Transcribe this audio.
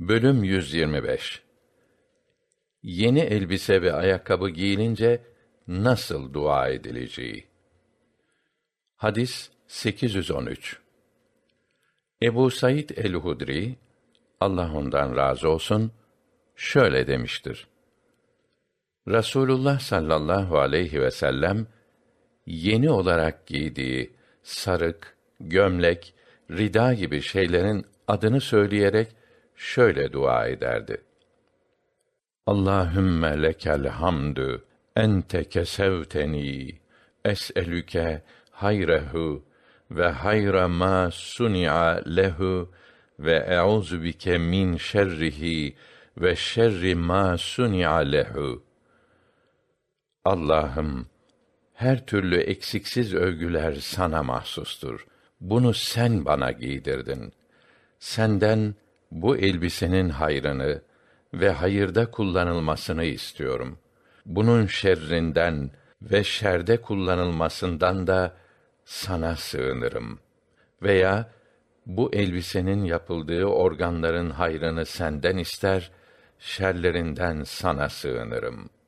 Bölüm 125 Yeni elbise ve ayakkabı giyilince nasıl dua edileceği. Hadis 813 Ebu Said el-Hudri Allah ondan razı olsun şöyle demiştir. Rasulullah sallallahu aleyhi ve sellem yeni olarak giydiği sarık, gömlek, rida gibi şeylerin adını söyleyerek şöyle dua ederdi. Allahümme lekel hamdü ente kesevteni es'elüke hayrehu ve hayra ma suni'a lehu ve e'uzu bike min şerrihi ve şerri ma suni'a lehu. Allah'ım her türlü eksiksiz övgüler sana mahsustur. Bunu sen bana giydirdin. Senden bu elbisenin hayrını ve hayırda kullanılmasını istiyorum. Bunun şerrinden ve şerde kullanılmasından da sana sığınırım. Veya bu elbisenin yapıldığı organların hayrını senden ister, şerlerinden sana sığınırım.''